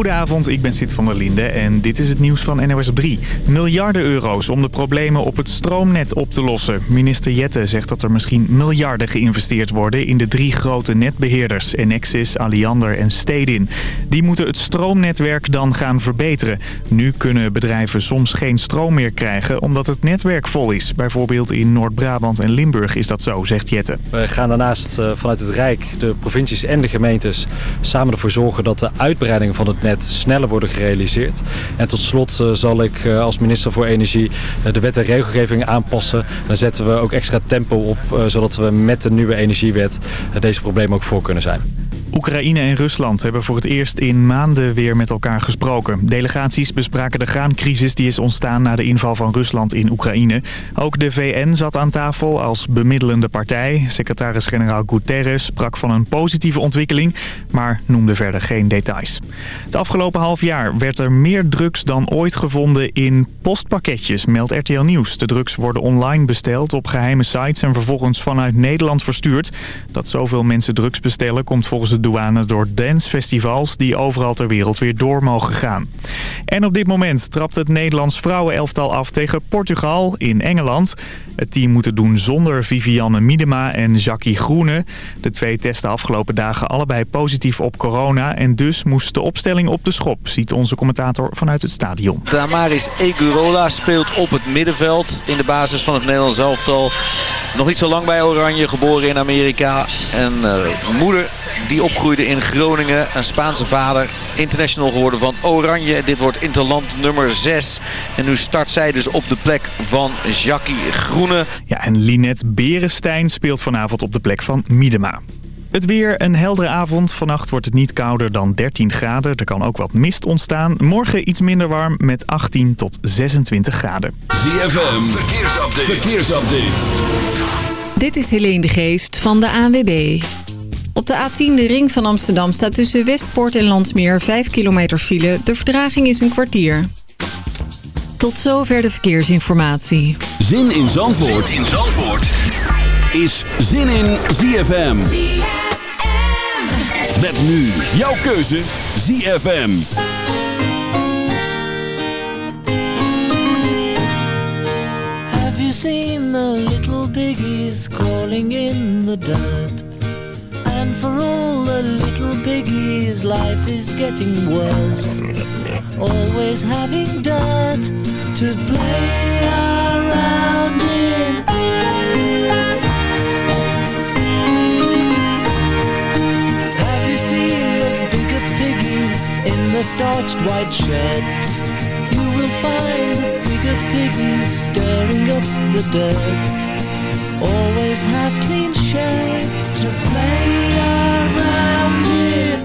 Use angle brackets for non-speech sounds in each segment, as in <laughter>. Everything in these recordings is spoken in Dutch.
Goedenavond, ik ben Sid van der Linde en dit is het nieuws van NOS op 3. Miljarden euro's om de problemen op het stroomnet op te lossen. Minister Jette zegt dat er misschien miljarden geïnvesteerd worden in de drie grote netbeheerders. Enexis, Alliander en Stedin. Die moeten het stroomnetwerk dan gaan verbeteren. Nu kunnen bedrijven soms geen stroom meer krijgen omdat het netwerk vol is. Bijvoorbeeld in Noord-Brabant en Limburg is dat zo, zegt Jette. We gaan daarnaast eh, vanuit het Rijk, de provincies en de gemeentes samen ervoor zorgen dat de uitbreiding van het sneller worden gerealiseerd. En tot slot eh, zal ik eh, als minister voor Energie de wet en regelgeving aanpassen. Dan zetten we ook extra tempo op, zodat we met de nieuwe energiewet deze problemen ook voor kunnen zijn. Oekraïne en Rusland hebben voor het eerst in maanden weer met elkaar gesproken. Delegaties bespraken de graancrisis die is ontstaan na de inval van Rusland in Oekraïne. Ook de VN zat aan tafel als bemiddelende partij. Secretaris-generaal Guterres sprak van een positieve ontwikkeling, maar noemde verder geen details. Het afgelopen half jaar werd er meer drugs dan ooit gevonden in postpakketjes, meldt RTL Nieuws. De drugs worden online besteld op geheime sites en vervolgens vanuit Nederland verstuurd. Dat zoveel mensen drugs bestellen komt volgens de douane door dancefestivals die overal ter wereld weer door mogen gaan. En op dit moment trapt het Nederlands vrouwenelftal af tegen Portugal in Engeland. Het team moet het doen zonder Vivianne Miedema en Jackie Groene. De twee testen afgelopen dagen allebei positief op corona... en dus moest de opstelling op de schop, ziet onze commentator vanuit het stadion. Damaris Egurola speelt op het middenveld in de basis van het Nederlands elftal. Nog niet zo lang bij Oranje, geboren in Amerika. En uh, moeder die opgroeide in Groningen. Een Spaanse vader, international geworden van Oranje. Dit wordt interland nummer 6. En nu start zij dus op de plek van Jackie Groene. Ja, en Linette Berenstein speelt vanavond op de plek van Miedema. Het weer, een heldere avond. Vannacht wordt het niet kouder dan 13 graden. Er kan ook wat mist ontstaan. Morgen iets minder warm met 18 tot 26 graden. ZFM, verkeersupdate. verkeersupdate. Dit is Helene de Geest van de ANWB. Op de A10, de ring van Amsterdam, staat tussen Westpoort en Landsmeer 5 kilometer file. De verdraging is een kwartier. Tot zover de verkeersinformatie. Zin in Zandvoort, zin in Zandvoort. is Zin in ZFM. Met nu jouw keuze ZFM. Have you seen the little piggies crawling in the dirt? And for all the little piggies, life is getting worse. Always having dirt to play around in. Have you seen the bigger piggies in the starched white sheds? You will find the bigger piggies stirring up the dirt always have clean shades to play around in.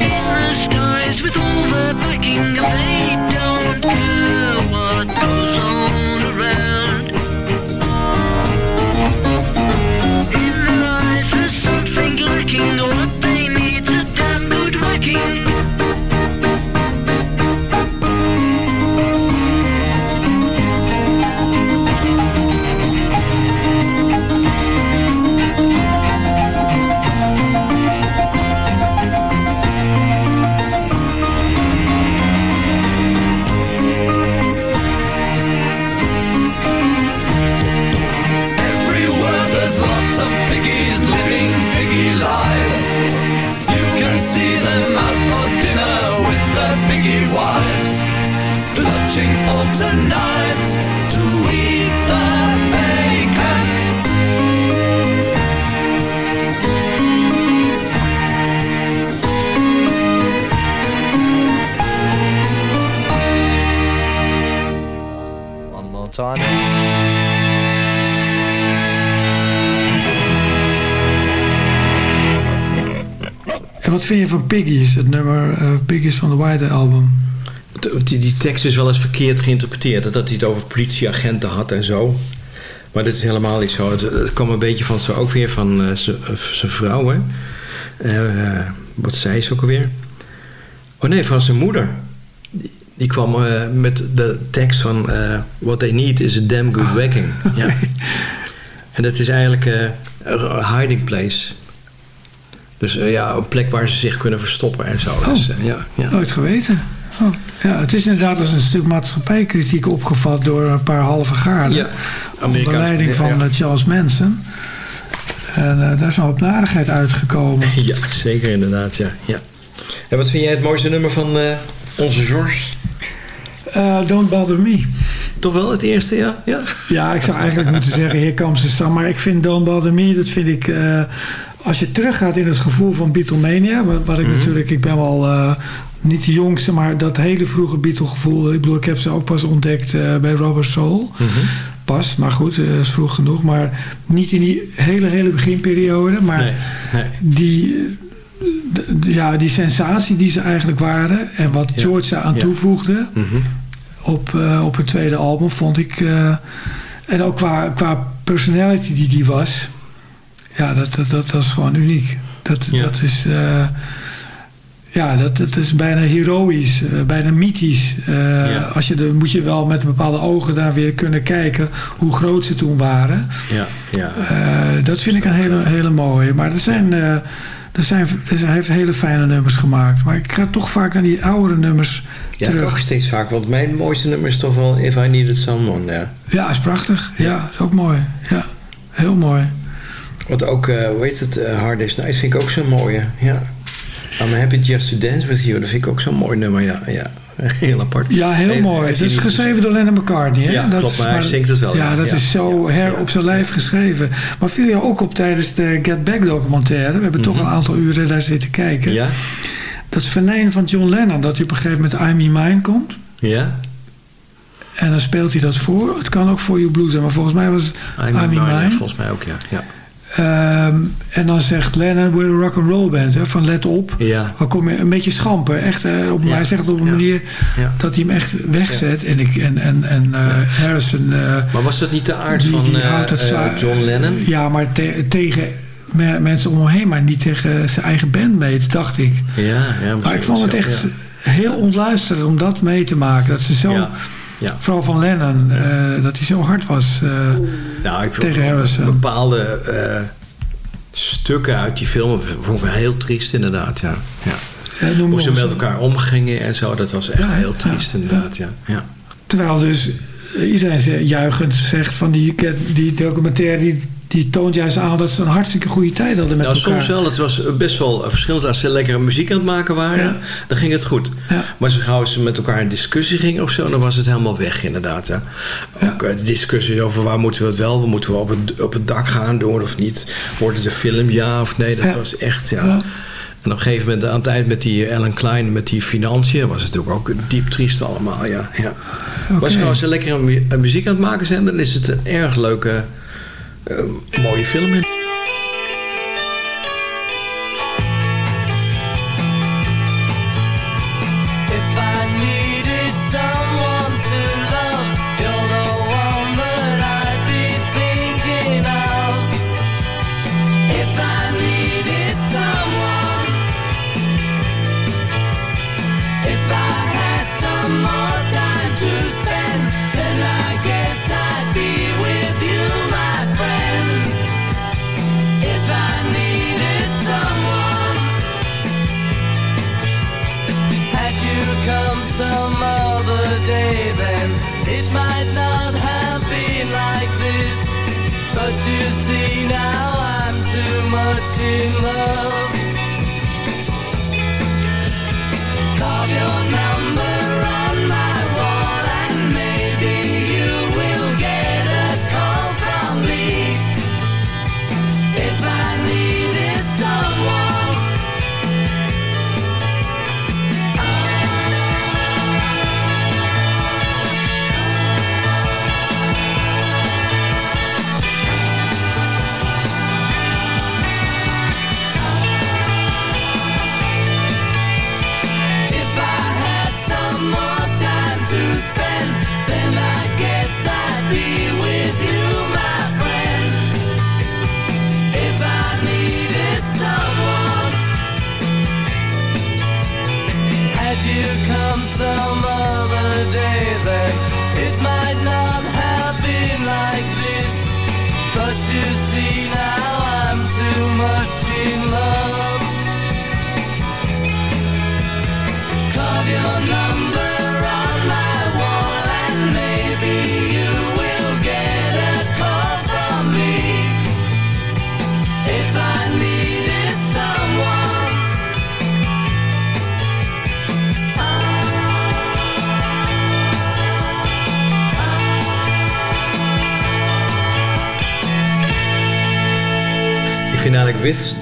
In the skies with all the packing, they don't Piggies, het nummer eh, Piggies van de White Album? Die, die tekst is wel eens verkeerd geïnterpreteerd. Dat hij het over politieagenten had en zo. Maar dit is helemaal niet zo. Het, het kwam een beetje van zo ook weer van eh, zijn vrouw. Hè? Eh, wat zei ze ook alweer? Oh nee, van zijn moeder. Die, die kwam eh, met de tekst van... eh, What they need is a damn good whacking. Ja. <laughs> En dat is eigenlijk eh, a hiding place. Dus eh, ja, een plek waar ze zich kunnen verstoppen en zo. Dus, eh, ja, ja. Nooit geweten. Oh, ja, het is inderdaad als een stuk maatschappijkritiek opgevat door een paar halve gaarden. Ja, onder leiding van ja. eh, Charles Manson. En daar is een hoop narigheid uitgekomen. <laughs> Ja, zeker inderdaad, ja. ja. En wat vind jij het mooiste nummer van onze George? Don't Bother Me. Toch wel het eerste, ja? Ja, Ja, ik zou eigenlijk moeten zeggen Here Comes the Sun. Maar ik vind Don't Bother Me, dat vind ik... als je teruggaat in het gevoel van Beatlemania... wat, wat ik natuurlijk... Ik ben wel eh, niet de jongste, maar dat hele vroege Beatle-gevoel... Ik bedoel, ik heb ze ook pas ontdekt eh, bij Robert Soul. Pas, maar goed, eh, dat is vroeg genoeg. Maar niet in die hele, hele beginperiode. Maar nee, nee. die, eh, ja, die sensatie die ze eigenlijk waren... en wat. George aan Ja. toevoegde Mhm. op, eh, op het tweede album vond ik. eh, en ook qua, qua personality die die was. Ja, dat, dat, dat, dat is gewoon uniek. Dat, Ja. dat is. eh, ja, dat, dat is bijna heroïs, eh, bijna mythisch. Eh, Ja. Als je de, moet je wel met bepaalde ogen daar weer kunnen kijken hoe groot ze toen waren. Ja, ja. Eh, dat vind ik een hele, hele mooie. Maar er zijn, eh, er zijn, er zijn, hij heeft hele fijne nummers gemaakt. Maar ik ga toch vaak naar die oudere nummers Ja, ik terug. ook steeds vaak. Want mijn mooiste nummer is toch wel If I Needed Someone. Ja. Ja, is prachtig. Ja, is ook mooi. Ja, heel mooi. Want ook, eh, hoe heet het, eh, Hard Day's Night vind ik ook zo'n mooie. Ja. I'm happy just to dance with you. Dat vind ik ook zo'n mooi nummer, ja. ja. <laughs> Heel apart. Ja, heel mooi. Het is geschreven door Lennon McCartney. Hè? Ja, klopt, maar hij zingt het wel, Ja, ja. dat Ja. is zo her Ja. op zijn lijf geschreven. Maar viel je ook op tijdens de Get Back documentaire. We hebben toch een aantal uren daar zitten kijken. Mhm. Ja? Dat venijn van John Lennon. Dat hij op een gegeven moment I'm in Mine komt. Ja? En dan speelt hij dat voor. Het kan ook voor You Blue zijn. Maar volgens mij was het I'm, I'm in Mine, Mine. Volgens mij ook, ja. Ja. Ehm, en dan zegt Lennon, we're a rock and roll band. Hè, van let op. Ja. Dan kom je een beetje schamper. Echt, op, Ja. Hij zegt het op een Ja. manier Ja. dat hij hem echt wegzet. En, ik, en, en, en eh, Harrison... eh, Maar was dat niet de aard die, van die eh, het John Lennon? Ja, maar te- tegen me- mensen om hem heen. Maar niet tegen zijn eigen bandmates, dacht ik. Ja, ja Maar ik vond het echt heel ontluisterend om dat mee te maken. Dat ze zo... Ja. Vooral van Lennon. eh, dat hij zo hard was. Nou, ik Tegen Harrison. bepaalde eh, stukken uit die film vond ik heel triest inderdaad, ja. ja. Hoe ze met elkaar omgingen en zo, dat was echt Ja, heel triest inderdaad, ja. ja. Terwijl dus iedereen ze- juichend zegt van die, die documentaire... Die, die toont juist aan dat ze een hartstikke goede tijd hadden met Nou, elkaar. soms wel. Het was best wel verschillend. Als ze lekkere muziek aan het maken waren, Ja. dan ging het goed. Ja. Maar zo gauw ze met elkaar in discussie gingen of zo, dan was het helemaal weg inderdaad. Ja. Ook eh, de discussie over waar moeten we het wel, moeten we op het, op het dak gaan doen of niet. Wordt het een film, ja of nee? Dat was echt, ja. En op een gegeven moment aan het eind met die Ellen Klein, met die financiën, was het natuurlijk ook diep triest allemaal, ja. ja. Maar als ze lekker een muziek aan het maken zijn, dan is het een erg leuke, eh, mooie film. in.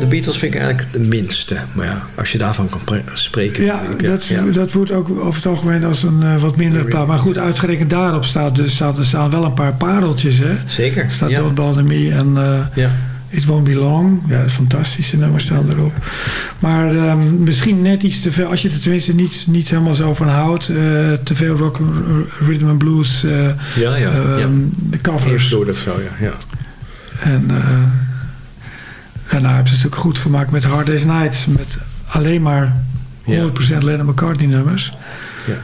The Beatles vind ik eigenlijk de minste. Maar ja, als je daarvan kan pre- spreken. Ja, hè. dat, ja. dat wordt ook over het algemeen als een eh, wat minder plaat. Maar goed, uitgerekend daarop staat dus, staat, er staan wel een paar pareltjes. Hè? Zeker. Er staat ja. Don't Me en eh, Ja. It Won't Be Long. Ja, fantastische nummers staan erop. Maar ehm, misschien net iets te veel, als je er tenminste niet, niet helemaal zo van houdt. eh, te veel rock, rhythm and blues Ja, ja. ehm, de covers. Invloed of zo, ja. ja. En daarna hebben ze het natuurlijk goed gemaakt met Hard Day's Night. Met alleen maar 100% Lennon McCartney nummers. Ja.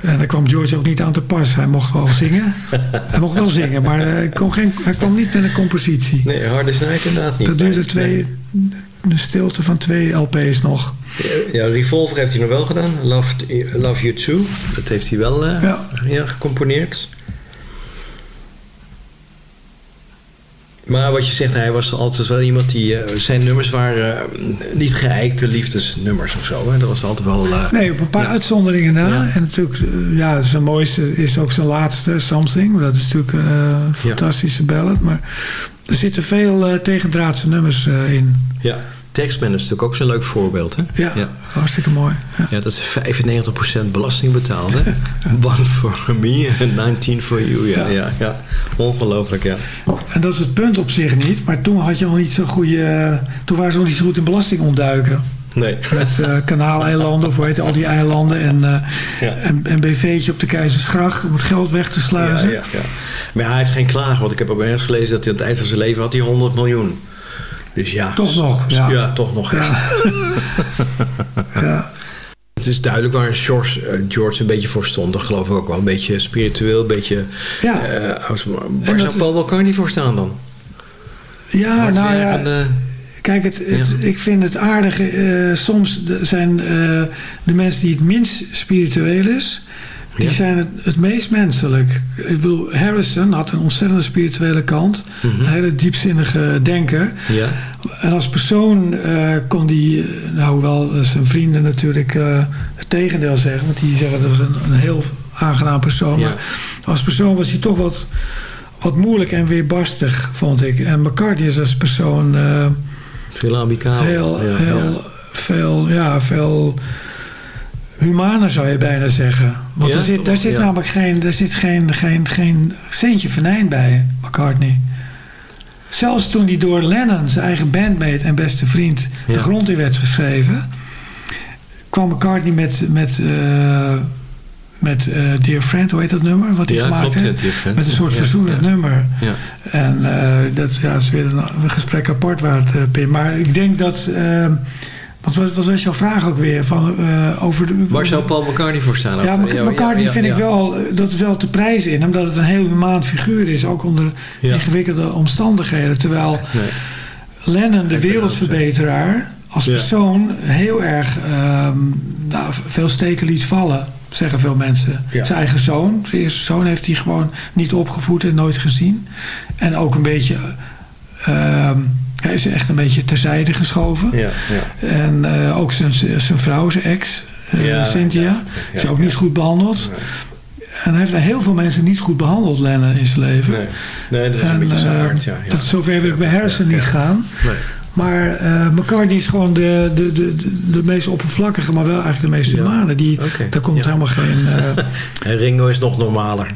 En daar kwam George ook niet aan te pas. Hij mocht wel zingen. <laughs> hij mocht wel zingen, maar eh, hij, kon geen, hij kwam niet met een compositie. Nee, Hard is Night inderdaad niet. dat duurde twee, een stilte van twee LP's nog. Ja, Revolver heeft hij nog wel gedaan. Love, Love You Too. Dat heeft hij wel eh, Ja. ja, gecomponeerd. Maar wat je zegt, hij was altijd wel iemand die... eh, zijn nummers waren eh, niet geëikte liefdesnummers of zo. Hè? Dat was altijd wel... eh, Nee, op een paar uitzonderingen na. Ja. En natuurlijk, ja, zijn mooiste is ook zijn laatste, Something. Dat is natuurlijk een fantastische ballad. Maar er zitten veel tegendraadse nummers in. ja. Taxman is natuurlijk ook zo'n leuk voorbeeld. Hè? Ja, ja. hartstikke mooi. Ja. Ja, dat is 95% belasting betaald. Hè? <laughs> One for me and 19 for you. Ja, Ja. ja. Ongelooflijk, ja. En dat is het punt op zich niet. Maar toen had je nog niet zo goede. toen waren ze nog niet zo goed in belasting ontduiken. Nee. Met eh kanaaleilanden, of hoe heet al die eilanden. En, Ja. en, en BV'tje op de Keizersgracht om het geld weg te sluizen. ja, ja. Maar hij heeft geen klagen. Want ik heb ook ergens gelezen dat hij aan het eind van zijn leven had hij 100 miljoen. Dus ja. Toch nog, ja. Ja, toch nog. Ja. <laughs> Ja. Het is duidelijk waar George, eh, George een beetje voor stond. Dat geloof ik ook wel. Een beetje spiritueel, een beetje... Ja. eh, als- waar zou is- Paul wel kan niet voor staan dan? Ja, Hard nou ja. werkende- Kijk, het, het- ik vind het aardige. eh, soms zijn eh, de mensen die het minst spiritueel is. Die Ja. zijn het, het meest menselijk. Ik bedoel, Harrison had een ontzettend spirituele kant. Mhm. Een hele diepzinnige denker. Ja. En als persoon eh, kon die, eh, nou hoewel eh, zijn vrienden natuurlijk het tegendeel zeggen. Want die zeggen dat was een, een heel aangenaam persoon. Ja. Maar als persoon was hij toch wat, wat moeilijk en weerbarstig, vond ik. En McCartney is als persoon Veel amicaal. heel, heel veel, ja, veel humaner zou je bijna zeggen. Want Ja, er zit, toch? daar zit Ja. namelijk geen, er zit geen, geen, geen centje venijn bij, McCartney. Zelfs toen hij door Lennon, zijn eigen bandmate en beste vriend, Ja. de grond in werd geschreven, kwam McCartney met, met, eh, met eh, Dear Friend, hoe heet dat nummer? Wat hij gemaakt klopt, heeft? Friend. Met een soort verzoenend nummer. Ja. En eh, dat ja, is weer een, een gesprek apart waard, Pim. Maar ik denk dat... eh, wat, was, wat was jouw vraag ook weer? Van, eh, over de, Waar zou Paul McCartney voor staan? ja, Of- McCartney ja, vind ik wel, eh, dat is wel te prijzen in. Omdat het een heel humaan figuur is. Ook onder ingewikkelde omstandigheden. Terwijl Nee. Lennon, de wereldverbeteraar, als persoon heel erg ehm, nou, veel steken liet vallen. Zeggen veel mensen. Ja. Zijn eigen zoon, zijn eerste zoon, heeft hij gewoon niet opgevoed en nooit gezien. En ook een beetje. ehm, hij is echt een beetje terzijde geschoven. Ja, ja. En eh, ook zijn, zijn vrouw, zijn ex, Ja, Cynthia, is ook niet goed behandeld. En hij heeft heel veel mensen niet goed behandeld, Lennon, in zijn leven. Nee. nee, dat is een En, beetje zijn eh, aard, ja. zover wil ik bij Harrison niet gaan. Nee. Maar eh, McCartney is gewoon de, de, de, de, meest oppervlakkige, maar wel eigenlijk de meest humane. Die, Daar komt ja. helemaal geen... eh, <laughs> En Ringo is nog normaler.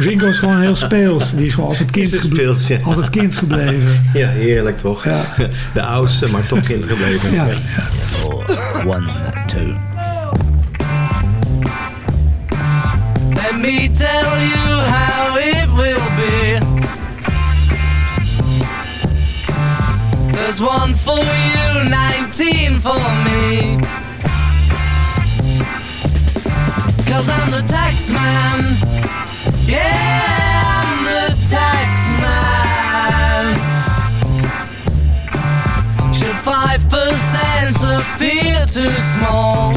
Ringo is gewoon heel speels. Die is gewoon altijd kind, Is een geble- speels, ja. altijd kind gebleven. <laughs> Ja, heerlijk toch? Ja. <laughs> De oudste, maar toch kind gebleven. Ja. One, two. Let me tell you how it will be. There's one for you, 19 for me. Cause I'm the tax man. Yeah, I'm the tax man. Should 5% appear too small?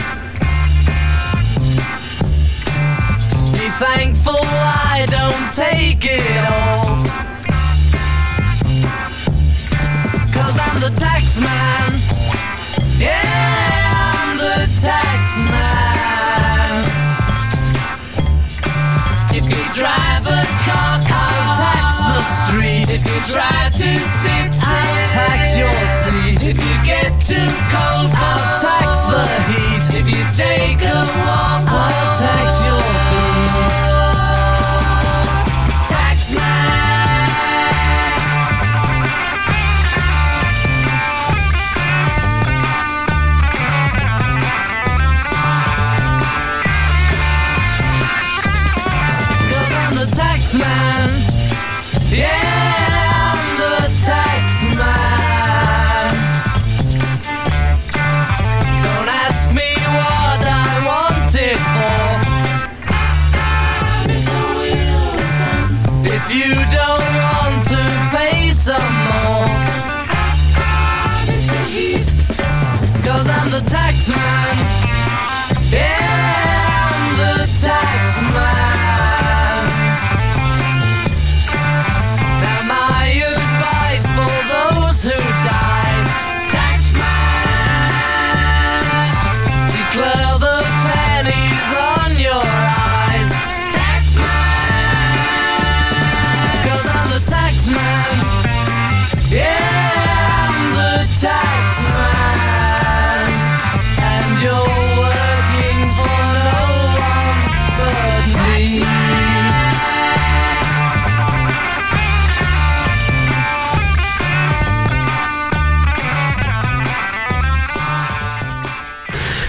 Be thankful taxman. Yeah, I'm the taxman. If you drive a car, I'll tax the street. If you try to sit, I'll tax your seat. If you get too cold, I'll tax the heat. If you take a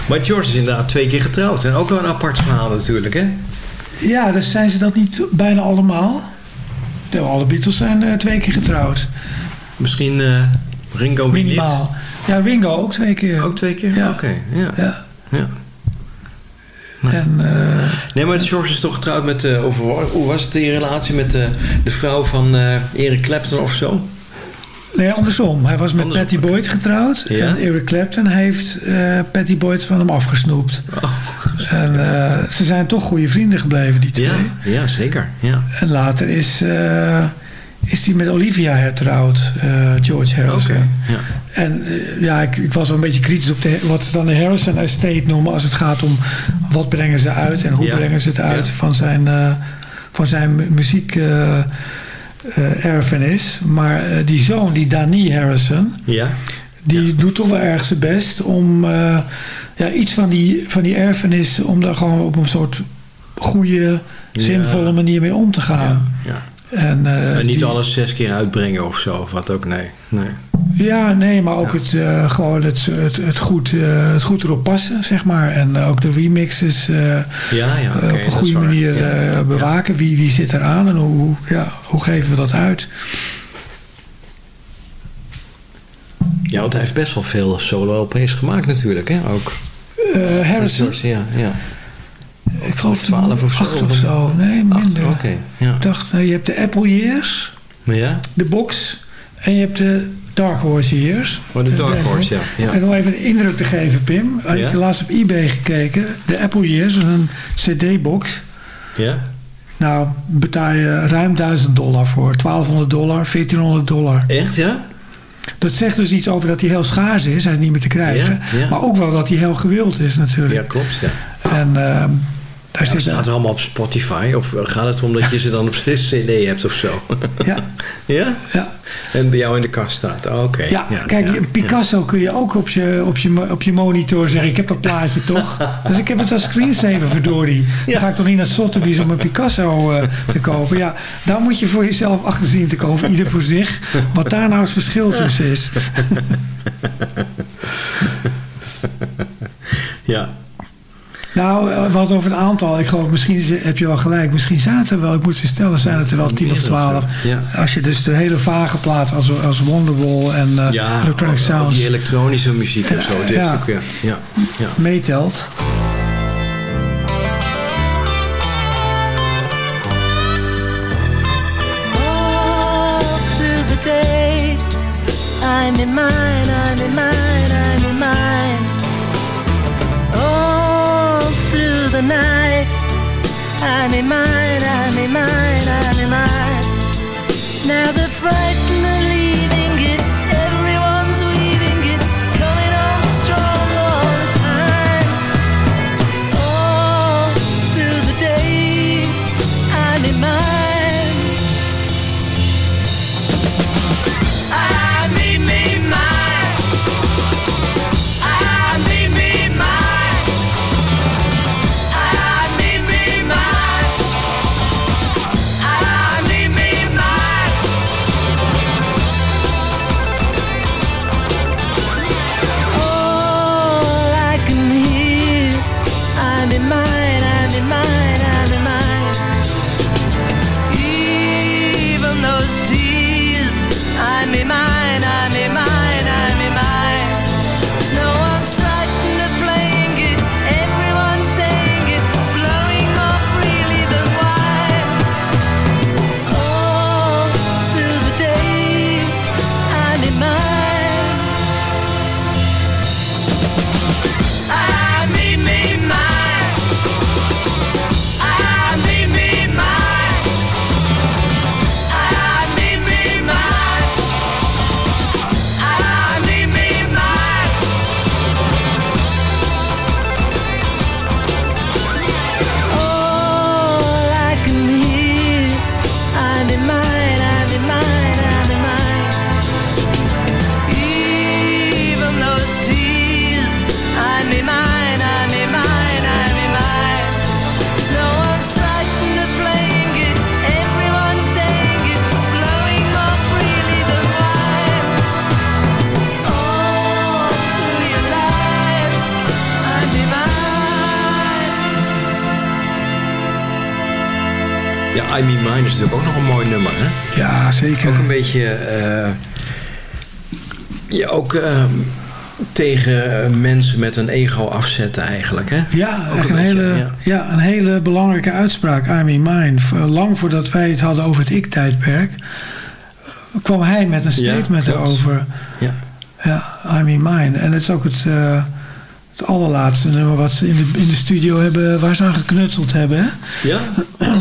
Maar George is inderdaad twee keer getrouwd. En ook wel een apart verhaal natuurlijk, hè? Ja, dus zijn ze dat niet bijna allemaal? De, alle Beatles zijn eh, twee keer getrouwd. Misschien eh, Ringo niet. Minimaal. Ja, Ringo ook twee keer. Ook twee keer? Ja. Oké, ja. Ja. ja. En, Nee, maar George is toch getrouwd met... of, hoe was het in relatie met de vrouw van Eric Clapton of zo? Nee, andersom. Hij was met Andersom, Patty Boyd getrouwd. Ja? En Eric Clapton heeft eh Patty Boyd van hem afgesnoept. Oh, En eh, ze zijn toch goede vrienden gebleven, die twee. ja, ja, zeker. Ja. En later is, eh, is hij met Olivia hertrouwd, George Harrison. Oké, ja. En ja, ik, ik was wel een beetje kritisch op de, wat ze dan de Harrison Estate noemen... als het gaat om wat brengen ze uit en hoe brengen ze het uit van zijn, van zijn mu- muziek... eh, erfenis. Maar eh, die zoon, die Danny Harrison... Ja? die doet toch wel erg zijn best om eh, ja, iets van die, van die erfenis... om daar gewoon op een soort goede, zinvolle manier mee om te gaan. ja. En, eh, niet die- alles zes keer uitbrengen of zo, of wat ook, nee. nee. Ja, nee, maar ook Ja. het, eh, gewoon het, het, het, goed, eh, het goed erop passen, zeg maar. En ook de remixes Ja, ja, op een goede manier bewaken. Wie, wie zit eraan en hoe, ja, hoe geven we dat uit? Ja, want hij heeft best wel veel solo-LP's gemaakt natuurlijk, hè, ook. Harrison, ja, ja. Ik geloof 12 of zo, acht of- of zo. Nee, minder. Oké, ja. Ik dacht, nou, je hebt de Apple Years, Ja? de Box en je hebt de Dark Horse Years. Oh, de Dark Horse, ja. ja. En om even een indruk te geven, Pim. Ik Ja? heb laatst op eBay gekeken. De Apple Years, is een CD-box. Ja? Nou, betaal je ruim 1000 dollar voor. 1200 dollar, 1400 dollar. Echt, ja? Dat zegt dus iets over dat hij heel schaars is. Hij is niet meer te krijgen. Ja, ja. Maar ook wel dat hij heel gewild is natuurlijk. Ja, klopt, ja. En ehm, daar Ja, zit... staat er allemaal op Spotify? Of gaat het erom dat je ze dan op <laughs> cd hebt of zo? Ja, ja? ja. En bij jou in de kast staat? Oh, Oké. Ja, kijk, Picasso kun je ook op je, op, je, op je monitor zeggen... ik heb dat plaatje <laughs> toch. Dus ik heb het als screensaver, verdorie. Dan ga ik toch niet naar Sotheby's om een Picasso eh, te kopen. Ja, daar moet je voor jezelf achter zien te komen. Ieder voor zich. Wat daar nou het verschil tussen is. <laughs> Ja. Nou, eh, wat over het aantal. Ik geloof, misschien is- heb je wel gelijk. Misschien zijn het er wel, ik moet ze stellen, zijn het er wel 10 of 12. Ja. Als je dus de hele vage plaat als, als Wonderwall en eh, Ja, Electronic Sounds die elektronische muziek of zo. Ja, Dit ja. ook, ja. Ja. ja. meetelt. all through the day. I'm in mine, I'm in mine, I'm in mine, I'm in mine, I'm in mine. Now the frightened zeker. Ook een beetje... eh, ja, ook eh, tegen eh, mensen met een ego afzetten eigenlijk, hè? Ja, een beetje, hele, ja. ja. een hele belangrijke uitspraak. I mean mine. Lang voordat wij het hadden over het ik-tijdperk... kwam hij met een Ja, statement klopt. erover. Ja. Ja, I mean mine. En het is ook het, eh, het allerlaatste nummer wat ze in de, in de studio hebben... waar ze aan geknutseld hebben, hè? Ja?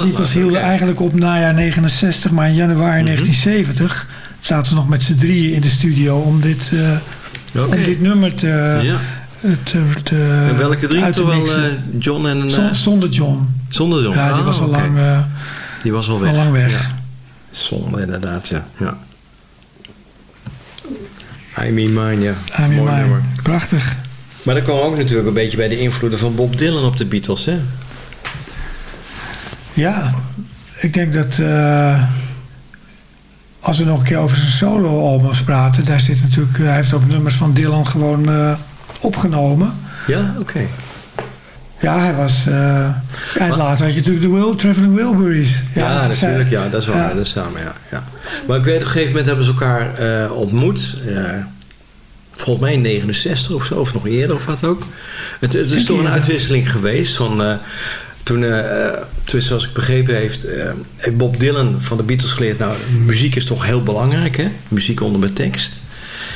Die Beatles hielden eigenlijk op najaar 69, maar in januari Mhm. 1970 zaten ze nog met z'n drieën in de studio om dit, eh, Oké. om dit nummer te, Ja. te, te En welke drie? uit te Toch wel eh, John en... eh, Zon- Zonder John. zonder John? Ja, die Ah, was al lang, eh, Die was al al weg. lang weg. Ja. Zonde inderdaad, ja. ja. I Mean Mine, ja. Mine. nummer. Prachtig. Maar dat kwam ook natuurlijk een beetje bij de invloeden van Bob Dylan op de Beatles, hè? Ja, ik denk dat eh, als we nog een keer over zijn solo-albums praten, daar zit natuurlijk, hij heeft ook nummers van Dylan gewoon eh, opgenomen. Ja, oké. Ja, hij was. eh en later had je natuurlijk de Will, Traveling Wilburys. Ja, natuurlijk. Ja, dat is waar. ja. Dat is samen, ja, ja. Maar ik weet, op een gegeven moment hebben ze elkaar eh, ontmoet. eh, volgens mij in 69 of zo, of nog eerder of wat ook. Het, het is toch een uitwisseling geweest van... toen, eh, toen, zoals ik begrepen heeft, eh, heeft Bob Dylan van de Beatles geleerd... nou, muziek is toch heel belangrijk, hè? Muziek onder met tekst.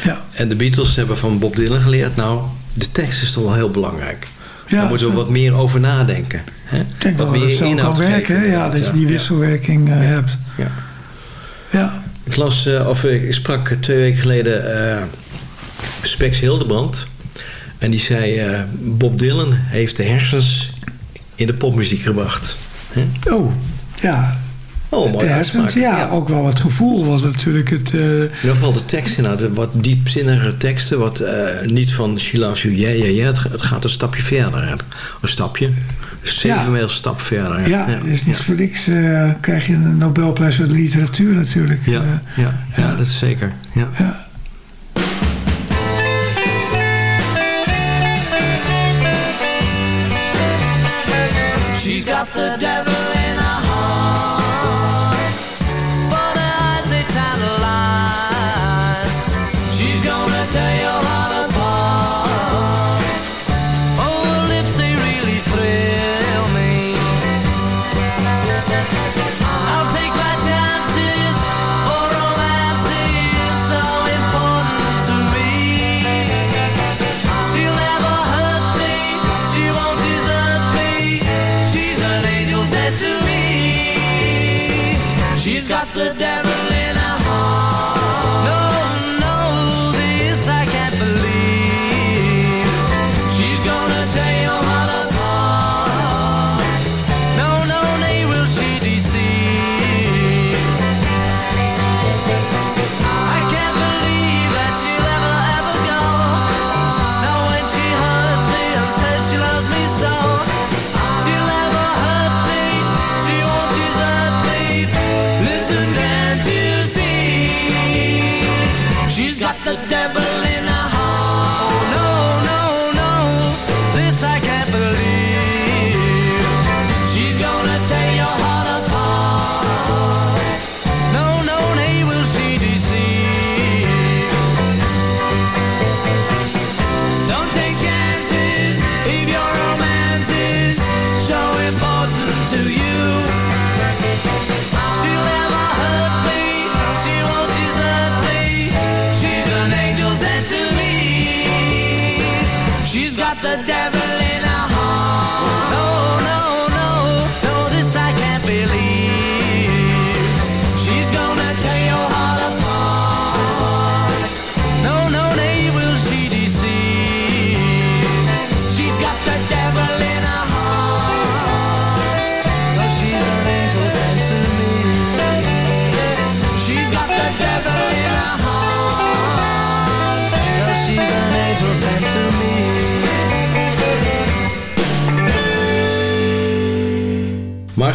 Ja. En de Beatles hebben van Bob Dylan geleerd... nou, de tekst is toch wel heel belangrijk. Ja, Daar moeten we wat meer over nadenken. Hè? Denk wat wel dat het kan inhoud geven, werken, ja, dat je die wisselwerking eh, hebt. Ja. Ja. Ik las, of ik sprak twee weken geleden eh Spex Hildebrand. En die zei, Bob Dylan heeft de hersens in de popmuziek gebracht. Oh, ja. Oh, uitspraak. hersens, ja, ook wel wat gevoel was natuurlijk het... In ieder geval de teksten, nou, de wat diepzinnige teksten. Wat eh, niet van She Loves You, yeah, yeah, yeah. Het, ga- het gaat een stapje verder. hè. Een stapje. Zevenmaal stap verder. ja, is niet voor niks eh, krijg je een Nobelprijs voor de literatuur natuurlijk. Ja, Eh, ja, ja, dat is zeker. Ja. Got the devil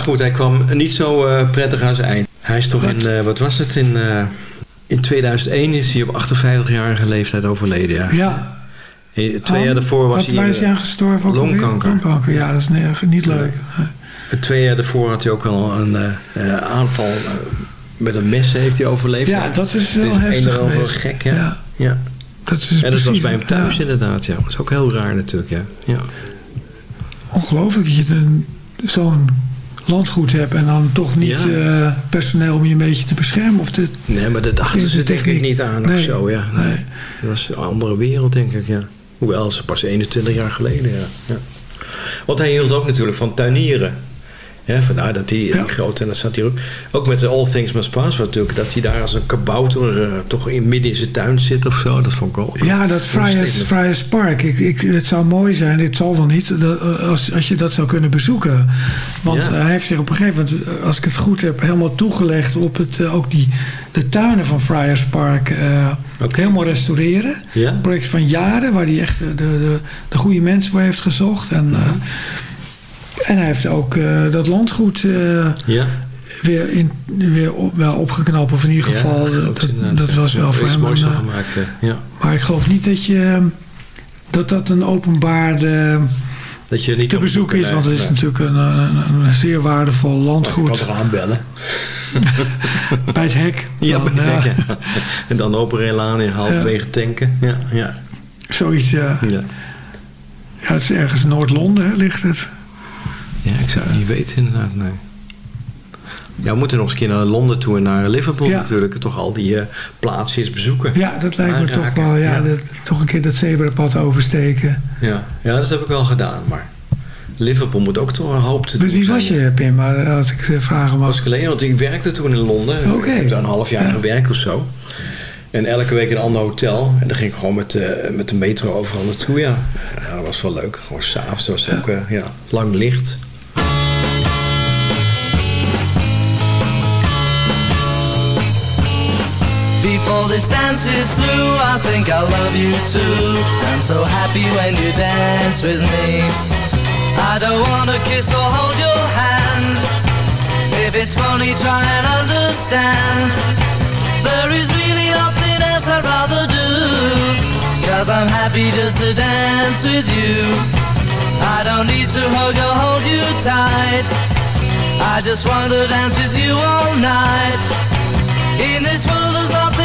goed, hij kwam niet zo eh, prettig aan zijn eind. Hij is toch in, eh, wat was het, in, eh, in 2001 is hij op 58-jarige leeftijd overleden. Ja. ja. Twee jaar daarvoor was hij... waar is hij aan gestorven? longkanker. Longkanker, ja, dat is ne- niet leuk. Twee jaar daarvoor had hij ook al een aanval met een mes heeft hij overleefd. Ja, dat is wel een heftig geweest. gek, ja. Ja. ja. Dat is en dat was bij hem thuis inderdaad, ja. Dat is ook heel raar natuurlijk, ja. ja. Ongelooflijk dat je zo'n landgoed hebt en dan toch niet Ja. eh, personeel om je een beetje te beschermen. Of te, Nee, maar dat dachten ze denk ik niet aan Nee, of zo, ja. Nee. nee. Dat was een andere wereld, denk ik, ja. Hoewel, ze pas 21 jaar geleden, ja. ja. Want hij hield ook natuurlijk van tuinieren. Ja, vandaar dat hij die grote, en dat zat hij ook. Ook met de All Things Must Pass, natuurlijk, dat hij daar als een kabouter eh, toch in midden in zijn tuin zit of zo. Dat vond ik wel. Ja, dat Friars, Park. Ik, ik, het zou mooi zijn, dit zal wel niet, dat, eh, als, als je dat zou kunnen bezoeken. Want Ja. hij heeft zich op een gegeven moment, eh, als ik het goed heb, helemaal toegelegd op het, ook die, de tuinen van Friars Park helemaal restaureren. Ja? Een project van jaren, waar hij echt de, de, de goede mensen voor heeft gezocht. En, eh, en hij heeft ook eh, dat landgoed eh, Ja. weer, in, weer op, wel opgeknapt. Of in ieder geval, dat, dat ja. was wel voor is hem moois een, eh, gemaakt, ja. ja. maar ik geloof niet dat je dat dat een openbaar eh, Dat je niet te kan bezoeken is, want het is natuurlijk een, een, een zeer waardevol Je kan landgoed toch aanbellen? <laughs> bij het hek. Ja, bij het hek, ja. En dan open Relaan in halverwege tanken. Ja, ja. Zoiets, ja. ja. Ja, het is ergens in Noord-Londen, ligt het. Ja, ik zou het niet weten inderdaad, nee. Ja, we moeten nog eens een keer naar Londen toe en naar Liverpool Ja. natuurlijk. Toch al die eh, plaatsjes bezoeken. Ja, dat lijkt me toch wel, ja, ja. dat- toch een keer dat zebrapad oversteken. Ja. ja, dat heb ik wel gedaan. Maar Liverpool moet ook toch een hoop te doen Wie was je, Pim, maar als ik eh, vragen mag? was geleden, want ik werkte toen in Londen. Oké. Ik heb daar een half jaar Ja. gewerkt of zo. En elke week in een ander hotel. En dan ging ik gewoon met, eh, met de metro overal naartoe, ja. ja. Dat was wel leuk. Gewoon s'avonds was het ook eh, ja, lang licht. Before this dance is through, I think I love you too. I'm so happy when you dance with me. I don't wanna kiss or hold your hand. If it's funny, try and understand. There is really nothing else I'd rather do. Cause I'm happy just to dance with you. I don't need to hug or hold you tight. I just want to dance with you all night. In this world there's nothing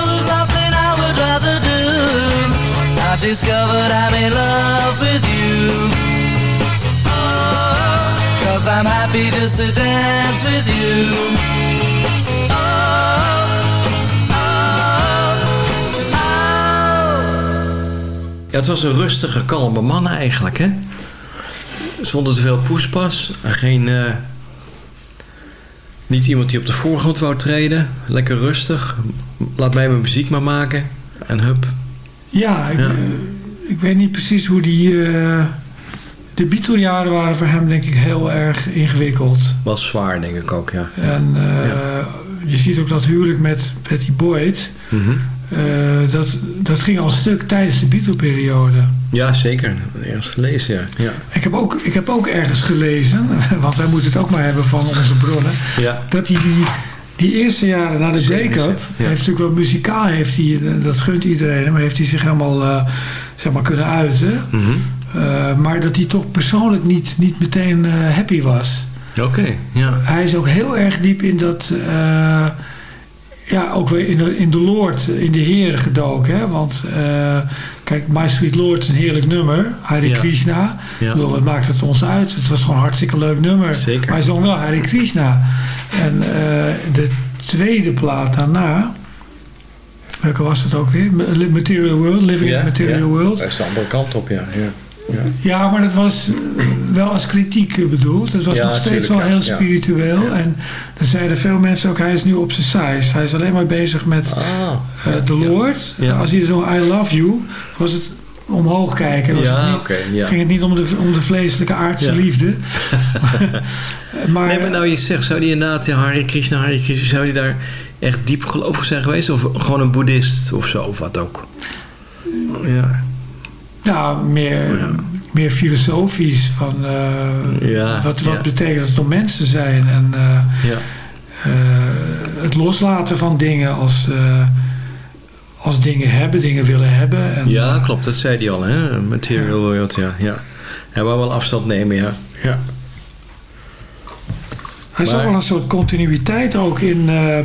rather do discovered love with you Cause I'm happy just to dance with you Ja, het was een rustige, kalme man eigenlijk, hè? Zonder te veel poespas. En Geen, eh, niet iemand die op de voorgrond wou treden. Lekker rustig. Laat mij mijn muziek maar maken. En hup. Ja, ik, Ja. eh, ik weet niet precies hoe die... eh, de Beatle-jaren waren voor hem denk ik heel erg ingewikkeld. Was zwaar, denk ik ook, ja. En eh, je ziet ook dat huwelijk met Patty Boyd... Mhm. dat, dat ging al een stuk tijdens de Beatle-periode. Ja, zeker. Ergens gelezen, ja. ja. Ik heb, ook, ik heb ook ergens gelezen, <laughs> want wij moeten het ook maar hebben van onze bronnen... Ja. dat hij die, die eerste jaren na de break-up... ja. heeft natuurlijk wel muzikaal, heeft hij, dat gunt iedereen... maar heeft hij zich helemaal eh, zeg maar kunnen uiten. Mhm. Eh, maar dat hij toch persoonlijk niet, niet meteen eh, happy was. Oké, ja. Hij is ook heel erg diep in dat... ja, ook weer in de, in de Lord, in de Heer gedoken. Hè? Want kijk, My Sweet Lord is een heerlijk nummer. Hare Ja. Krishna. Ja. Ik bedoel, wat maakt het ons uit? Het was gewoon een hartstikke leuk nummer. Zeker. Maar hij zong wel Hare Krishna. En eh, de tweede plaat daarna. Welke was het ook weer? Ma- Material World, Living in the Material World. Dat is de andere kant op, ja. ja. ja. Ja, maar dat was eh, wel als kritiek bedoeld. Het was Ja, nog steeds wel ja, heel ja. spiritueel. En dan zeiden veel mensen ook, hij is nu op zijn size. Hij is alleen maar bezig met Ah, eh, de Lord. Ja. Als hij zo I love you, was het omhoog kijken. Ja, het niet, ja. ging het niet om de, om de vleeselijke aardse Ja. liefde. <laughs> maar, nee, maar nou je zegt, zou die inderdaad, ja, Hare Krishna, Hare Krishna, zou die daar echt diep gelovig zijn geweest? Of gewoon een boeddhist of zo, of wat ook? Ja, Nou, meer, meer filosofisch. Van, eh, Ja, wat wat ja. betekent het om mensen te zijn? En eh, ja. eh, het loslaten van dingen als, als dingen hebben, dingen willen hebben. En, ja klopt, dat zei hij al, hè? Material world, ja. ja. Hij wou wel afstand nemen, ja. ja. Er Maar- ook wel een soort continuïteit ook in... eh,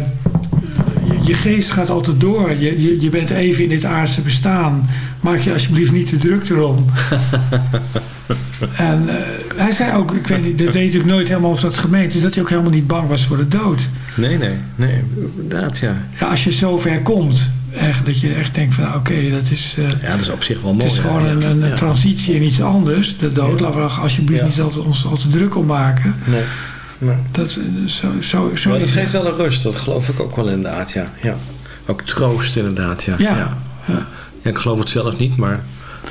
je, je geest gaat altijd door. Je, je, je bent even in dit aardse bestaan. Maak je alsjeblieft niet te druk erom. <laughs> en eh, hij zei ook, ik weet niet, dat weet natuurlijk nooit helemaal of dat gemeend is... dat hij ook helemaal niet bang was voor de dood. Nee, nee, nee, inderdaad, ja. Ja, als je zover komt, echt, dat je echt denkt van... nou, oké, dat is... eh, Ja, dat is op zich wel mooi. het is gewoon ja. een, een Ja. transitie in iets anders, de dood. Laten we alsjeblieft niet altijd, ons al te druk om maken. Nee, nee. Dat, eh, zo, zo, zo Maar dat geeft wel een rust, dat geloof ik ook wel inderdaad, ja. ja. Ook troost inderdaad, ja. Ja, ja. Ja, ik geloof het zelf niet, maar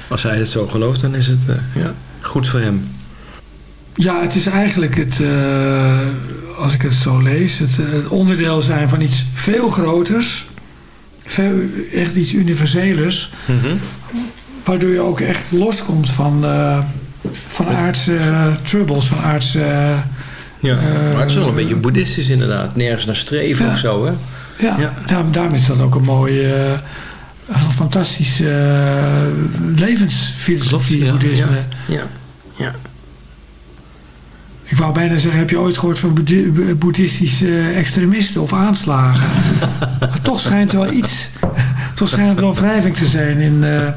als hij het zo gelooft, dan is het eh, ja, goed voor hem. Ja, het is eigenlijk het, eh, als ik het zo lees, het, eh, het onderdeel zijn van iets veel groters. Veel, echt iets universelers. Waardoor je ook echt loskomt van, eh, van aardse troubles, van aardse... Ja, maar het is wel een beetje boeddhistisch inderdaad. Nergens naar streven Ja. of zo, hè? Ja, Ja. Daarom, daarom is dat ook een mooie, fantastische eh, levensfilosofie, ja, boeddhisme. Ja, ja, ja. Ik wou bijna zeggen, heb je ooit gehoord van boeddhi- boeddhistische extremisten of aanslagen? <laughs> maar toch schijnt er wel iets, toch schijnt het wel wrijving te zijn in, eh,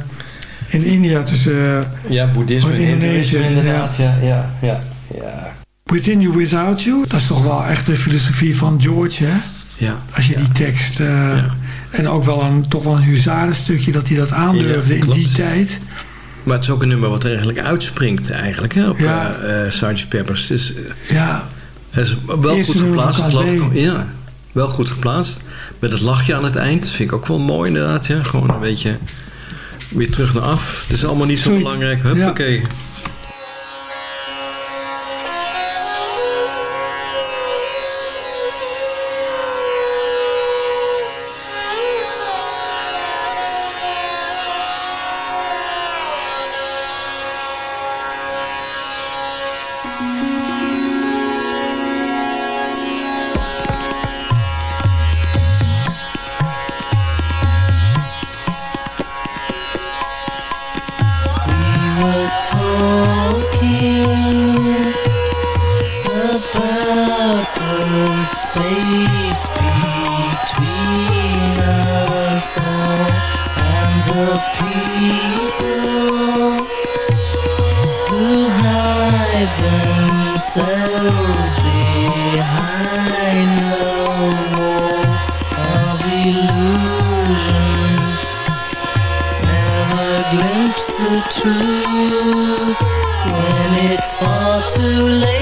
in India tussen eh, Ja, boeddhisme en Indonesië, inderdaad, ja, ja, ja. ja. Within You Without You. Dat is toch wel echt de filosofie van George, hè? Ja, Als je die tekst... eh, En ook wel een, toch wel een huzarenstukje dat hij dat aandurfde Ja, in die tijd. Maar het is ook een nummer wat er eigenlijk uitspringt eigenlijk, hè, op Ja. Sgt. Peppers. Eh, Ja, het is wel goed geplaatst, geloof ik. Ja, wel goed geplaatst. Met het lachje aan het eind, vind ik ook wel mooi inderdaad. Ja. Gewoon een beetje weer terug naar af. Het is allemaal niet zo belangrijk. Huppakee. were glimpse the truth when it's far too late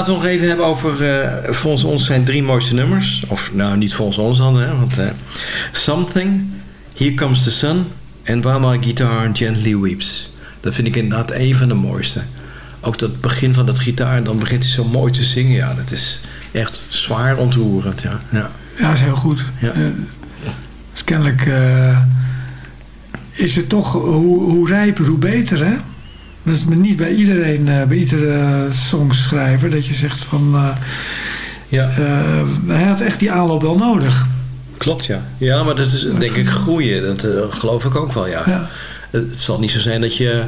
laten we nog even hebben over, eh, volgens ons zijn drie mooiste nummers. Of nou, niet volgens ons dan, hè. Want, eh, Something, Here Comes the Sun en While My Guitar Gently Weeps. Dat vind ik inderdaad een van de mooiste. Ook dat begin van dat gitaar, dan begint hij zo mooi te zingen. Ja, dat is echt zwaar ontroerend, ja. ja. Ja, dat is heel goed. Ja. Eh, dus kennelijk is het toch hoe, hoe rijper, hoe beter, hè? Dat is niet bij iedereen, eh, bij iedere songschrijver, dat je zegt van... eh, Ja. eh, hij had echt die aanloop wel nodig. Klopt, ja. Ja, maar dat is denk ik groeien. Dat eh, geloof ik ook wel, ja. Ja. Het, zal niet zo zijn dat je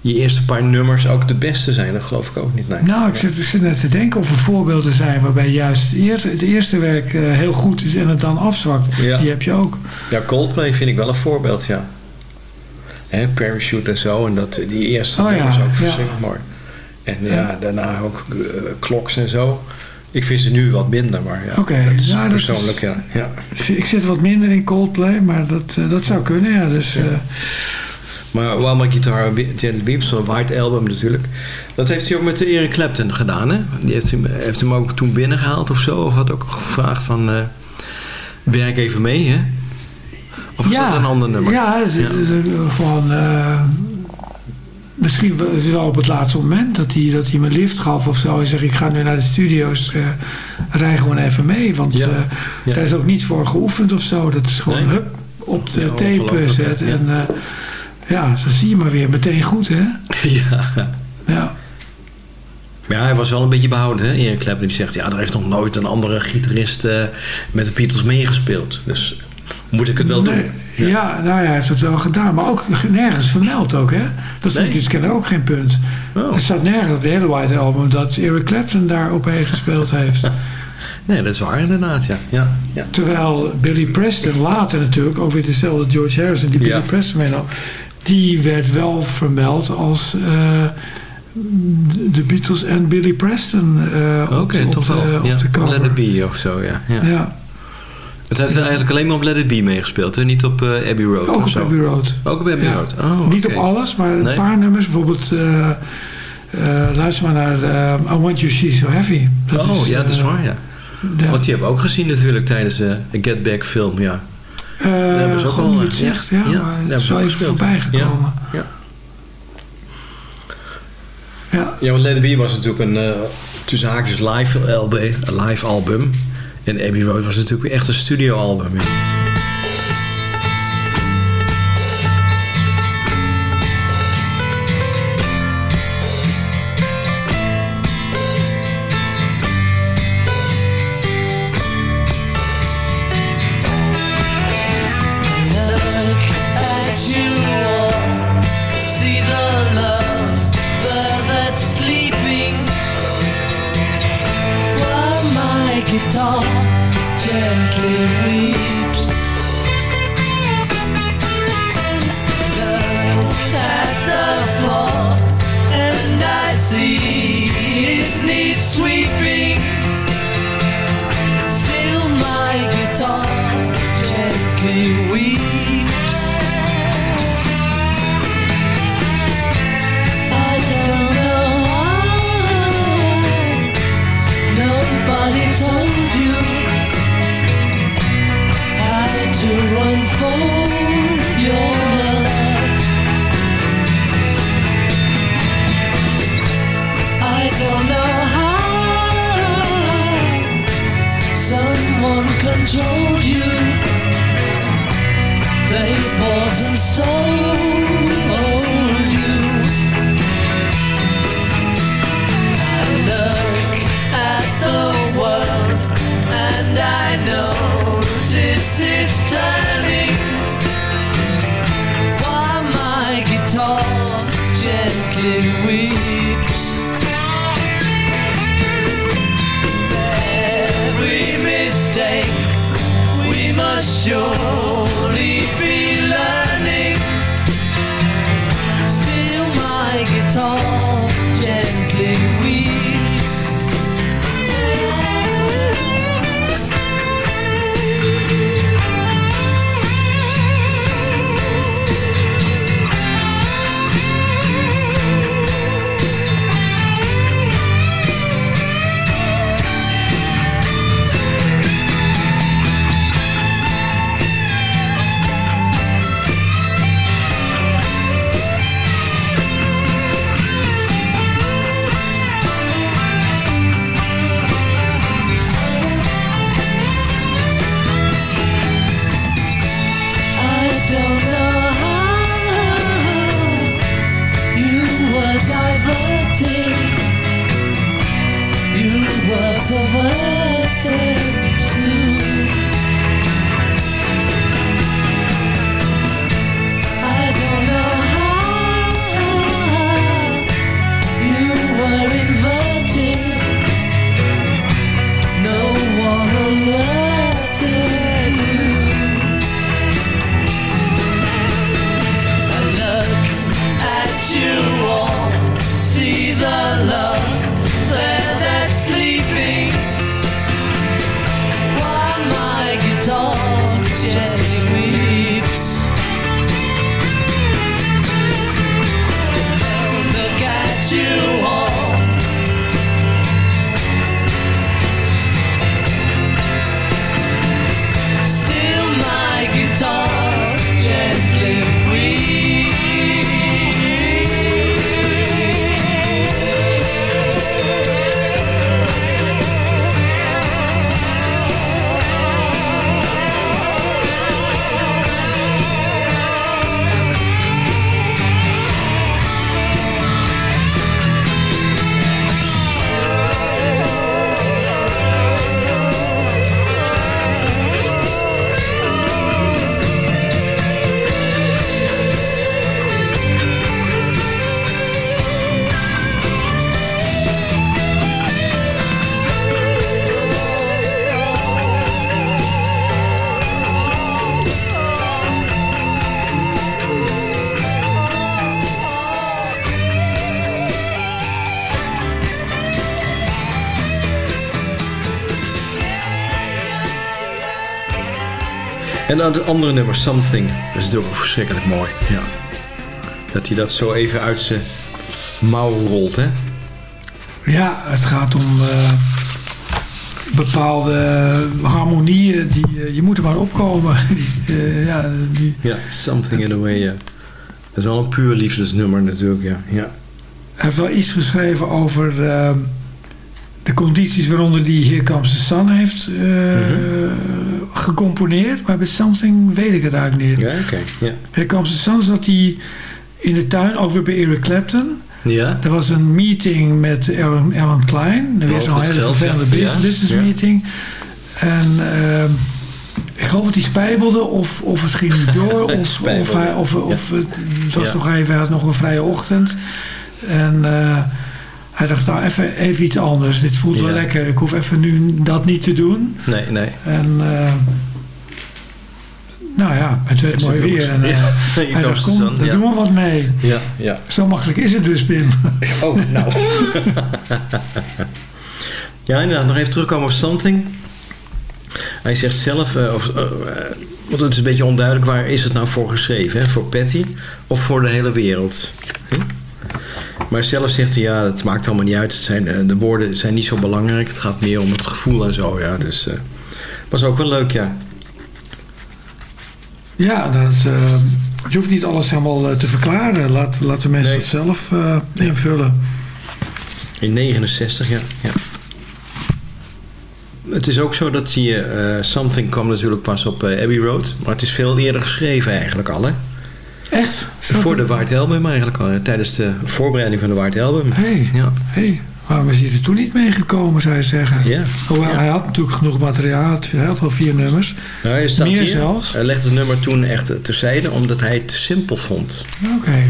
je eerste paar nummers ook de beste zijn. Dat geloof ik ook niet, nee. Nou, ik zit, ik zit net te denken of er voorbeelden zijn waarbij juist het eerste, het eerste werk eh, heel goed is en het dan afzwakt. Ja. Die heb je ook. Ja, Coldplay vind ik wel een voorbeeld, ja. Hè, Parachute en zo. En dat, die eerste Oh ja, nummers ook ja. verschrikkelijk mooi. En ja, daarna ook uh, Clocks en zo. Ik vind ze nu wat minder, maar ja, dat is ja, dat is- persoonlijk, ja. ja. Ik zit wat minder in Coldplay, maar dat, eh, dat zou kunnen, ja. Dus, eh, Maar While My Guitar Gently Weeps, zo'n White Album natuurlijk. Dat heeft hij ook met de Eric Clapton gedaan, hè? Die heeft hem, heeft hem ook toen binnengehaald of zo. Of had ook gevraagd van... eh, werk even mee, hè? Of was dat een ander nummer? Ja, gewoon... eh, misschien wel- het is wel op het laatste moment dat hij, dat hij me lift gaf of zo. En zegt, ik ga nu naar de studio's, eh rij gewoon even mee. Want Ja, eh, ja. daar is ook niet voor geoefend of zo. Dat is gewoon Nee. hup, op de Ja, tape ja. En ja, zo zie je maar weer meteen goed, hè? <laughs> ja. Ja. Maar ja, hij was wel een beetje behouden, hè? Eric Clapton die zegt... ja, er heeft nog nooit een andere gitarist met de Beatles meegespeeld. Dus moet ik het wel Nee, doen? ja. nou ja, hij heeft het wel gedaan. Maar ook nergens vermeld ook, hè? Dat stond Nee. dus kennelijk ook geen punt. Oh. Er staat nergens op de hele White Album dat Eric Clapton daar op heeft gespeeld heeft. <laughs> Nee, dat is waar inderdaad, ja. ja, ja. Terwijl Billy Preston later natuurlijk, ook weer dezelfde George Harrison die Ja. Billy Preston meenam, die werd wel vermeld als eh, de Beatles en Billy Preston eh, Oké, op, op, toch wel. de, op de cover. Let It Be of zo, ja. ja. Het heeft eigenlijk alleen maar op Let It Be meegespeeld, hè? Niet op eh, Abbey Road ook of op zo. Abbey Road. Ook op Abbey Ja. Road. Oh, Niet op alles, maar een Nee. paar nummers. Bijvoorbeeld, eh, eh, luister maar naar I Want You She's So Heavy. Dat oh, is, ja, dat is waar, ja. ja. Want die hebben we ook gezien natuurlijk tijdens de Get Back film, ja. Eh, hebben ze ook gewoon al, het ja. zegt, ja, maar ze is voorbij gekomen. Ja. Ja. Ja, want Let It Be was natuurlijk een eh tussen haakjes live, LB, een live album. En Abbey Road was natuurlijk echt een studioalbum. En dan het andere nummer, Something. Dat is ook verschrikkelijk mooi. Ja. Dat hij dat zo even uit zijn mouw rolt, hè? Ja, het gaat om eh, bepaalde harmonieën. Die, eh, je moet er maar opkomen. <laughs> die, eh, ja, die, Ja, Something in a Way, ja. Dat is wel een puur liefdesnummer natuurlijk, ja. ja. Hij heeft wel iets geschreven over de condities waaronder die Here Comes the Sun heeft eh, gecomponeerd. Maar bij Something weet ik het eigenlijk niet. Ja, oké. Ja. Here Comes the Sun zat hij in de tuin, ook weer bij Eric Clapton. Ja? Er was een meeting met Alan, Alan Klein. Er was een hele vervelende ja. business, Ja, meeting. En ehm, ik geloof dat hij spijbelde of, of het ging niet door. <laughs> of, of, hij, of, of het, was nog even, hij had nog een vrije ochtend. En eh, hij dacht, nou even, even iets anders. Dit voelt wel lekker. Ik hoef even nu dat niet te doen. Nee, nee. En eh, nou ja, het werd mooi weer. En, eh, <laughs> Ja, Here hij dacht, kom, daar ja. doen we wat mee. Ja, ja. Zo makkelijk is het dus, Pim. <laughs> Oh, nou. <laughs> ja, inderdaad. Nog even terugkomen op Something. Hij zegt zelf, eh, of, eh, eh, want het is een beetje onduidelijk, waar is het nou voor geschreven? Hè? Voor Patty of voor de hele wereld? Hm? Maar zelf zegt hij, ja, het maakt allemaal niet uit. Het zijn, eh, de woorden zijn niet zo belangrijk. Het gaat meer om het gevoel en zo, ja. Dus eh was ook wel leuk, ja. Ja, dat, eh, je hoeft niet alles helemaal te verklaren. Laat, laat de mensen Nee. het zelf invullen. In 69, ja. ja. Het is ook zo dat zie je, Something kwam natuurlijk pas op Abbey Road. Maar het is veel eerder geschreven eigenlijk al, hè? Echt? Voor de White Album eigenlijk al. Tijdens de voorbereiding van de White Album. Hé, Ja. hey, waarom is hij er toen niet meegekomen, zou je zeggen? Ja. Hoewel, Ja. hij had natuurlijk genoeg materiaal. Hij had, al vier nummers. Nou, hij staat Meer hier. zelfs? Hij legde het nummer toen echt terzijde, omdat hij het te simpel vond. Oké.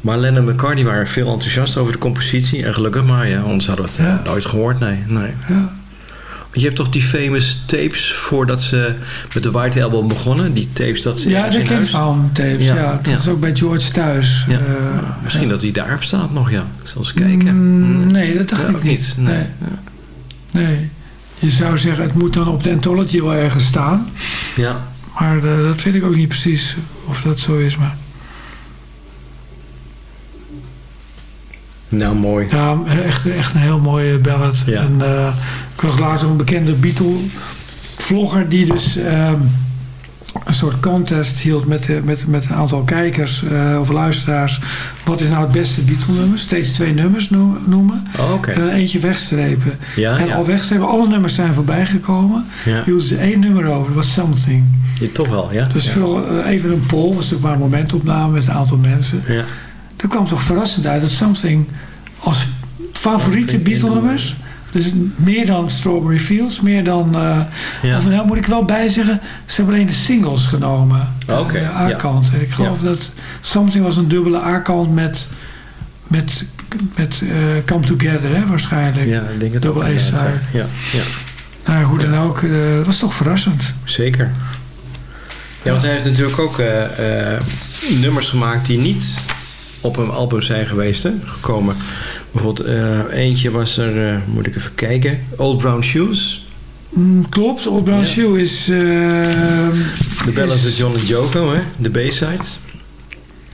Maar Lennon en McCartney waren veel enthousiast over de compositie. En gelukkig maar, ja, anders hadden we het eh, Ja. nooit gehoord. Nee, nee. Ja. Je hebt toch die famous tapes voordat ze met de White Album begonnen? Die tapes dat ze Ja, de. Found tapes. Ja, Ja, dat ja. is ook bij George thuis. Ja. Eh, Misschien dat hij daarop staat nog, ja. Ik zal eens kijken. Mm, nee, dat dacht ik ook niet. Nee. Nee. Nee. Je zou zeggen, het moet dan op de Anthology wel ergens staan. Ja. Maar eh, dat weet ik ook niet precies of dat zo is. Maar Nou, mooi. ja, echt, echt een heel mooie ballad. Ja. En, eh, ik was laatst een bekende Beatle-vlogger die dus ehm, een soort contest hield met, eh, met, met een aantal kijkers eh, of luisteraars. Wat is nou het beste Beatle-nummer? Steeds twee nummers noem- noemen. Oh, Oké. En dan eentje wegstrepen. Ja, en ja. al wegstrepen, alle nummers zijn voorbij gekomen. Ja. Hielden ze één nummer over, dat was Something. Ja, toch wel, ja. Dus eh, even een poll, was natuurlijk maar een momentopname met een aantal mensen. Ja. Er kwam toch verrassend uit dat Something als favoriete Beatle-nummers... Dus meer dan Strawberry Fields, meer dan... eh Ja. Of nou moet ik wel bijzeggen, ze hebben alleen de singles genomen. Oh, Oké, De ja. A-kant. Ik geloof Ja. dat Something was een dubbele A-kant met... Met, met eh, Come Together, hè, waarschijnlijk. Ja, ik denk het Double ook. A-side. Ja, ja, Nou, hoe dan ook, eh, het was toch verrassend. zeker. Ja, want hij heeft natuurlijk ook eh, eh, nummers gemaakt die niet op een album zijn geweest, hè, gekomen. Bijvoorbeeld, eh, eentje was er, eh, moet ik even kijken, Old Brown Shoes. Mm, klopt, Old Brown Ja. Shoe is... eh, De is- of John and Yoko, hè, de B-side.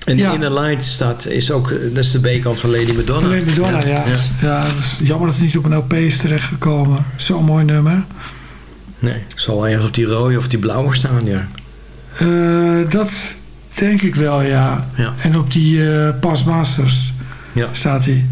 En die Ja. Inner Light staat, is ook, dat is de B-kant van Lady Madonna. Alleen Madonna, ja. Ja, ja. het is jammer dat het niet op een LP is terechtgekomen. Zo'n mooi nummer. Nee, zal ergens op die rode of die blauwe staan, ja. Dat denk ik wel, ja. Ja. En op die eh Pas Masters Ja. staat hij.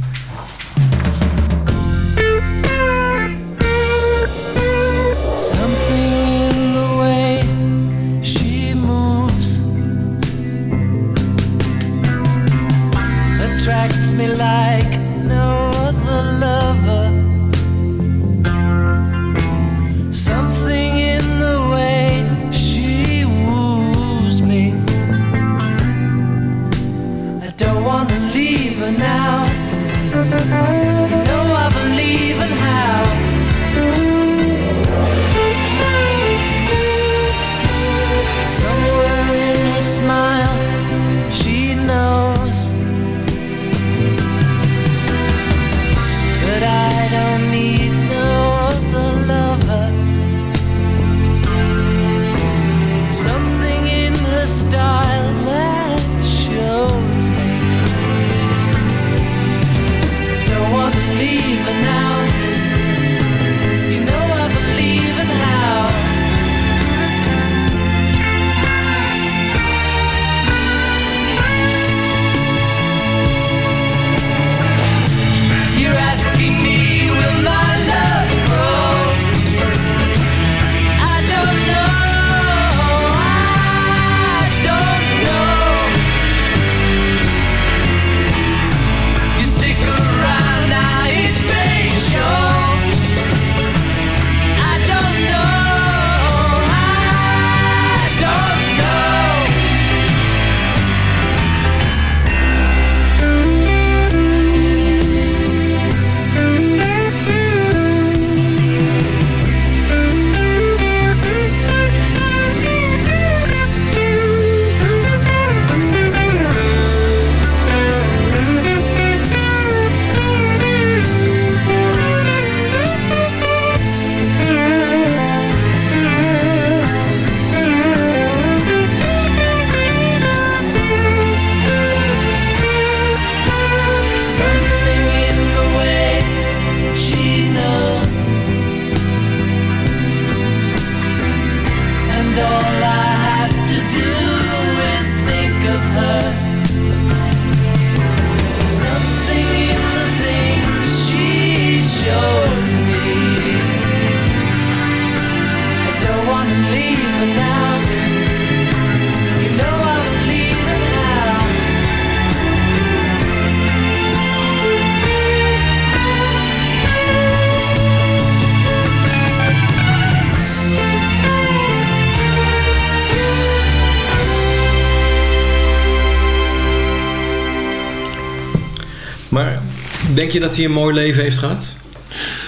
Denk je dat hij een mooi leven heeft gehad?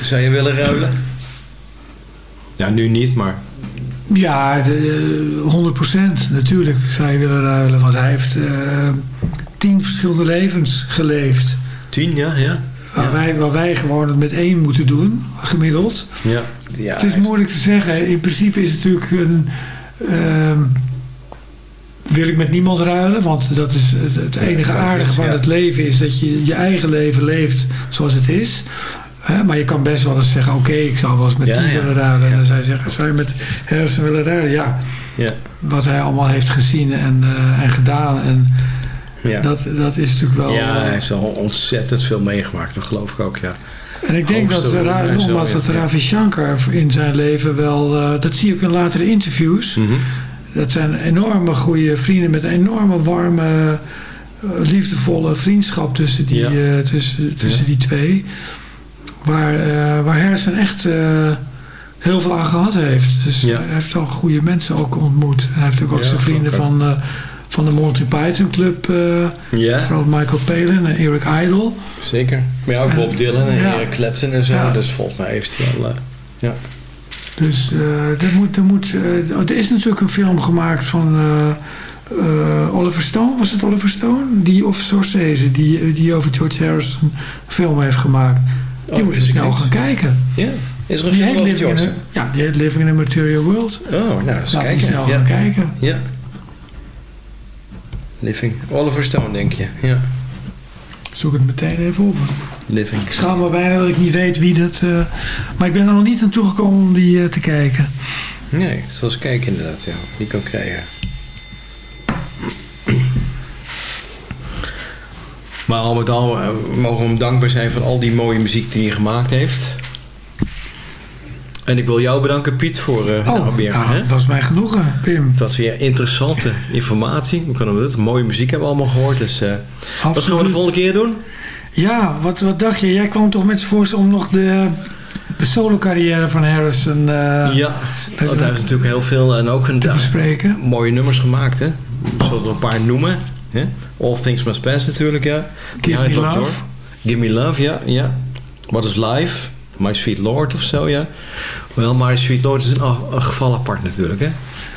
Zou je willen ruilen? Ja, nu niet, maar... Ja, de, eh, 100% natuurlijk zou je willen ruilen. Want hij heeft eh, tien verschillende levens geleefd. Tien, ja, ja. Waar, wij, waar wij gewoon het met één moeten doen, gemiddeld. Ja. ja het is moeilijk te zeggen. In principe is het natuurlijk een... ehm, wil ik met niemand ruilen, want dat is het, enige aardige van het leven is dat je je eigen leven leeft zoals het is. Maar je kan best wel eens zeggen, oké, ik zou wel eens met Ja, die willen ruilen. En dan zou je zeggen, zou je met Harrison willen ruilen? Ja, Ja. wat hij allemaal heeft gezien en, eh, en gedaan. En Ja. dat, dat is natuurlijk wel... ja, eh, hij heeft al ontzettend veel meegemaakt, dat geloof ik ook, ja. En ik denk dat, Ra- ja, dat. Ravi Shankar in zijn leven wel... eh, dat zie ik in latere interviews. Mhm. Dat zijn enorme goede vrienden met een enorme warme, eh, liefdevolle vriendschap tussen die, Ja. eh, tussen, tussen Ja. die twee. Waar, eh, waar Harrison echt heel veel aan gehad heeft. Dus Ja. hij heeft al goede mensen ook ontmoet. En hij heeft ook zijn vrienden van, van de Monty Python Club. Ja, Vooral Michael Palin en Eric Idle. zeker. Maar ja, ook Bob Dylan en. Eric Clapton en zo. Dus volgens mij heeft hij al... ja. Dus eh, er, moet, er, moet, eh, er is natuurlijk een film gemaakt van eh, Oliver Stone. Was het Oliver Stone? Die of Scorsese, die, die over George Harrison een film heeft gemaakt. Die Oh, wist ik snel gaan kijken. ja. Is er een Die film over in, ja, die heet Living in a Material World. Oh, nou, eens we kijken. snel ja. gaan kijken. Ja. Living. Oliver Stone, denk je. Ja. Zoek het meteen even op. Living. Ik schaam me bijna dat ik niet weet wie dat... eh, maar ik ben er nog niet aan toegekomen om die eh, te kijken. Nee, zoals kijken inderdaad, ja. Die kan krijgen. Maar al met al eh, mogen we hem dankbaar zijn voor al die mooie muziek die hij gemaakt heeft. En ik wil jou bedanken, Piet, voor uh, Oh, weer. hè? dat was mij genoegen, Pim. Het was weer interessante informatie. We kunnen het. Mooie muziek hebben we allemaal gehoord. Dus eh, wat gaan we de volgende keer doen? Ja, wat, wat dacht je? Jij kwam toch met het voorstel om nog de, de solo-carrière van Harrison eh, ja, dat- want hij heeft natuurlijk heel veel en ook een, bespreken. mooie nummers gemaakt. Hè? Zullen we een paar noemen? Hè? All Things Must Pass natuurlijk, ja. Give Ja, Me Love. door. Give Me Love, ja. ja. What is Life? My Sweet Lord of zo, ja. Wel, My Sweet Lord is een geval apart natuurlijk, hè.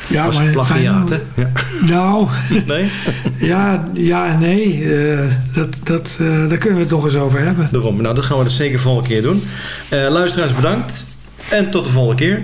Ja, Als maar plagiaat, hè. Ja. Nou, <laughs> Nee? <laughs> ja, ja en nee. eh, dat, dat, eh, daar kunnen we het nog eens over hebben. Daarom. Nou, dat gaan we dus zeker volgende keer doen. Eh, luisteraars, bedankt. En tot de volgende keer.